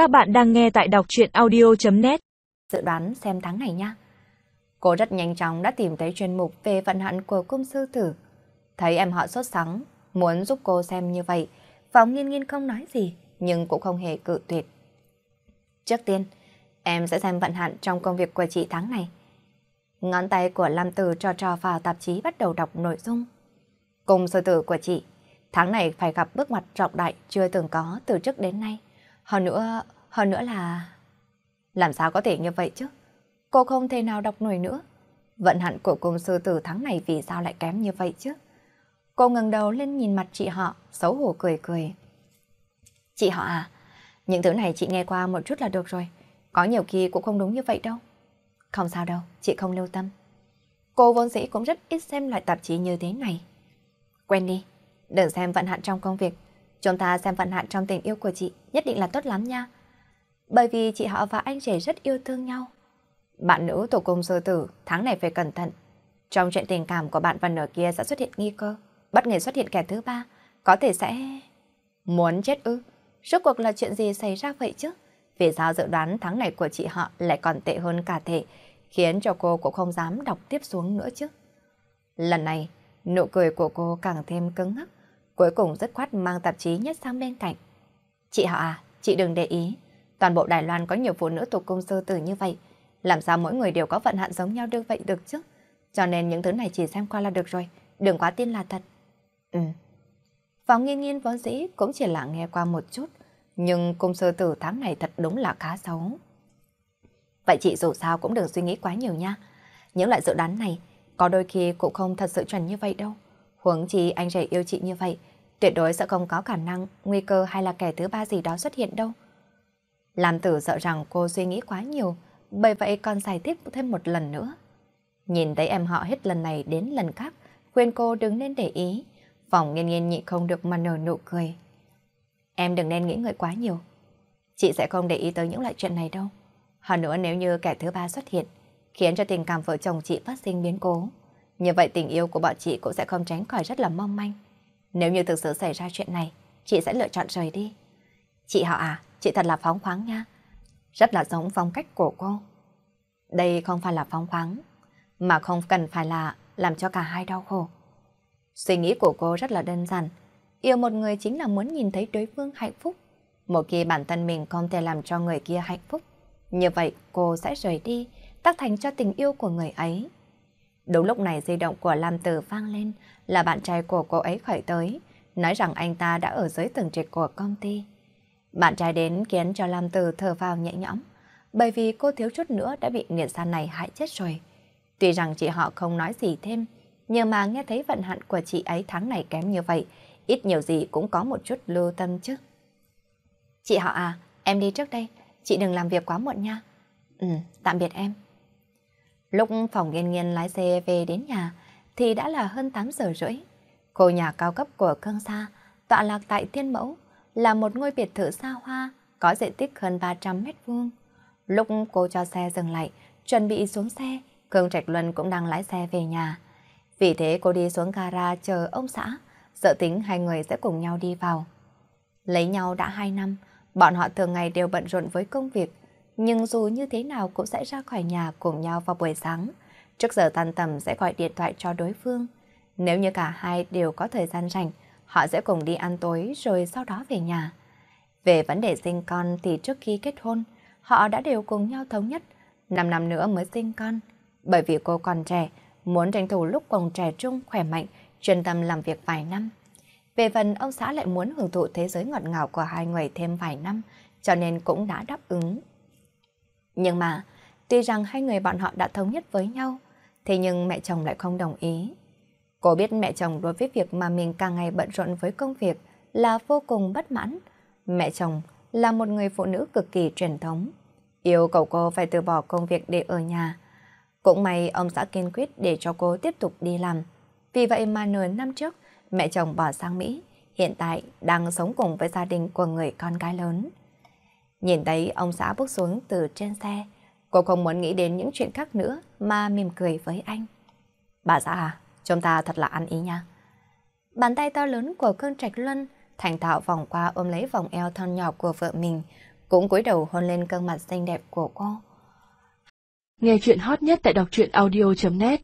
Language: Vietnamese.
Các bạn đang nghe tại đọc chuyện audio.net Dự đoán xem tháng này nha. Cô rất nhanh chóng đã tìm thấy chuyên mục về vận hạn của cung sư tử. Thấy em họ sốt sắng, muốn giúp cô xem như vậy. Phóng nghiên nghiên không nói gì, nhưng cũng không hề cự tuyệt. Trước tiên, em sẽ xem vận hạn trong công việc của chị tháng này. Ngón tay của Lam Tử trò trò vào tạp chí bắt đầu đọc nội dung. Cung sư tử của chị, tháng này phải gặp bước ngoặt trọng đại chưa từng có từ trước đến nay. Hơn nữa, hơn nữa là... Làm sao có thể như vậy chứ? Cô không thể nào đọc nổi nữa. Vận hạn của cung sư tử tháng này vì sao lại kém như vậy chứ? Cô ngẩng đầu lên nhìn mặt chị họ, xấu hổ cười cười. Chị họ à, những thứ này chị nghe qua một chút là được rồi. Có nhiều khi cũng không đúng như vậy đâu. Không sao đâu, chị không lưu tâm. Cô vốn dĩ cũng rất ít xem loại tạp chí như thế này. Quen đi, đừng xem vận hạn trong công việc. Chúng ta xem vận hạn trong tình yêu của chị nhất định là tốt lắm nha. Bởi vì chị họ và anh rể rất yêu thương nhau. Bạn nữ tổ cung sơ tử tháng này phải cẩn thận. Trong chuyện tình cảm của bạn và nửa kia sẽ xuất hiện nghi cơ. Bất ngờ xuất hiện kẻ thứ ba. Có thể sẽ... Muốn chết ư? Rốt cuộc là chuyện gì xảy ra vậy chứ? Vì sao dự đoán tháng này của chị họ lại còn tệ hơn cả thể, khiến cho cô cũng không dám đọc tiếp xuống nữa chứ? Lần này, nụ cười của cô càng thêm cứng ngắc, cuối cùng rất khoát mang tạp chí nhất sang bên cạnh. Chị họ à, chị đừng để ý, toàn bộ Đài Loan có nhiều phụ nữ tục công sư tử như vậy, làm sao mỗi người đều có vận hạn giống nhau được vậy được chứ? Cho nên những thứ này chỉ xem qua là được rồi, đừng quá tin là thật. Ừ. Phòng nghiên nghiên vốn dĩ cũng chỉ là nghe qua một chút, nhưng cung sư tử tháng này thật đúng là khá xấu. Vậy chị dù sao cũng đừng suy nghĩ quá nhiều nha. Những loại dự đoán này có đôi khi cũng không thật sự chuẩn như vậy đâu. Huống chi anh rể yêu chị như vậy, tuyệt đối sẽ không có khả năng, nguy cơ hay là kẻ thứ ba gì đó xuất hiện đâu. Làm tử sợ rằng cô suy nghĩ quá nhiều, bởi vậy còn giải thích thêm một lần nữa. Nhìn thấy em họ hết lần này đến lần khác, khuyên cô đừng nên để ý. Phòng nghiên nghiên nhị không được mà nở nụ cười. Em đừng nên nghĩ ngợi quá nhiều. Chị sẽ không để ý tới những loại chuyện này đâu. Hơn nữa nếu như kẻ thứ ba xuất hiện, khiến cho tình cảm vợ chồng chị phát sinh biến cố, như vậy tình yêu của bọn chị cũng sẽ không tránh khỏi rất là mong manh. Nếu như thực sự xảy ra chuyện này, chị sẽ lựa chọn rời đi. Chị họ à, chị thật là phóng khoáng nha. Rất là giống phong cách của cô. Đây không phải là phóng khoáng, mà không cần phải là làm cho cả hai đau khổ. Suy nghĩ của cô rất là đơn giản. Yêu một người chính là muốn nhìn thấy đối phương hạnh phúc. Một khi bản thân mình không thể làm cho người kia hạnh phúc, như vậy cô sẽ rời đi, tác thành cho tình yêu của người ấy. Đúng lúc này di động của Lam Tử vang lên là bạn trai của cô ấy khởi tới, nói rằng anh ta đã ở dưới tầng trệt của công ty. Bạn trai đến khiến cho Lam Tử thở vào nhẹ nhõm, bởi vì cô thiếu chút nữa đã bị nghiệt san này hại chết rồi. Tuy rằng chị họ không nói gì thêm, nhưng mà nghe thấy vận hạn của chị ấy tháng này kém như vậy, ít nhiều gì cũng có một chút lưu tâm chứ. Chị họ à, em đi trước đây, chị đừng làm việc quá muộn nha. Ừ, tạm biệt em. Lúc phòng nghiên nghiên lái xe về đến nhà thì đã là hơn 8 giờ rưỡi. Cô nhà cao cấp của Cương Sa tọa lạc tại Thiên Mẫu là một ngôi biệt thự xa hoa có diện tích hơn 300 mét vuông. Lúc cô cho xe dừng lại, chuẩn bị xuống xe, Cương Trạch Luân cũng đang lái xe về nhà. Vì thế cô đi xuống gara chờ ông xã, sợ tính hai người sẽ cùng nhau đi vào. Lấy nhau đã 2 năm, bọn họ thường ngày đều bận rộn với công việc, nhưng dù như thế nào cũng sẽ ra khỏi nhà cùng nhau vào buổi sáng. Trước giờ tan tầm sẽ gọi điện thoại cho đối phương. Nếu như cả hai đều có thời gian rảnh, họ sẽ cùng đi ăn tối rồi sau đó về nhà. Về vấn đề sinh con thì trước khi kết hôn, họ đã đều cùng nhau thống nhất 5 năm nữa mới sinh con. Bởi vì cô còn trẻ, muốn tranh thủ lúc còn trẻ trung, khỏe mạnh, chuyên tâm làm việc vài năm. Về phần ông xã lại muốn hưởng thụ thế giới ngọt ngào của hai người thêm vài năm, cho nên cũng đã đáp ứng. Nhưng mà, tuy rằng hai người bọn họ đã thống nhất với nhau, thế nhưng mẹ chồng lại không đồng ý. Cô biết mẹ chồng đối với việc mà mình càng ngày bận rộn với công việc là vô cùng bất mãn. Mẹ chồng là một người phụ nữ cực kỳ truyền thống, yêu cầu cô phải từ bỏ công việc để ở nhà. Cũng may ông xã kiên quyết để cho cô tiếp tục đi làm. Vì vậy mà nửa năm trước, mẹ chồng bỏ sang Mỹ, hiện tại đang sống cùng với gia đình của người con gái lớn. Nhìn thấy ông xã bước xuống từ trên xe, cô không muốn nghĩ đến những chuyện khác nữa mà mỉm cười với anh. Bà xã à, chúng ta thật là ăn ý nha. Bàn tay to lớn của cơn trạch luân thành thạo vòng qua ôm lấy vòng eo thon nhỏ của vợ mình, cũng cúi đầu hôn lên gương mặt xinh đẹp của cô. Nghe chuyện hot nhất tại đọc truyện audio.net